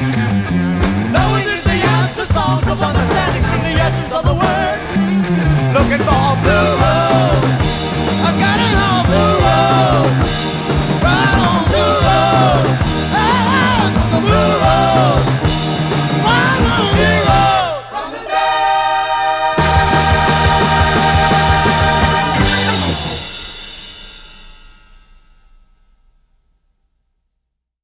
Música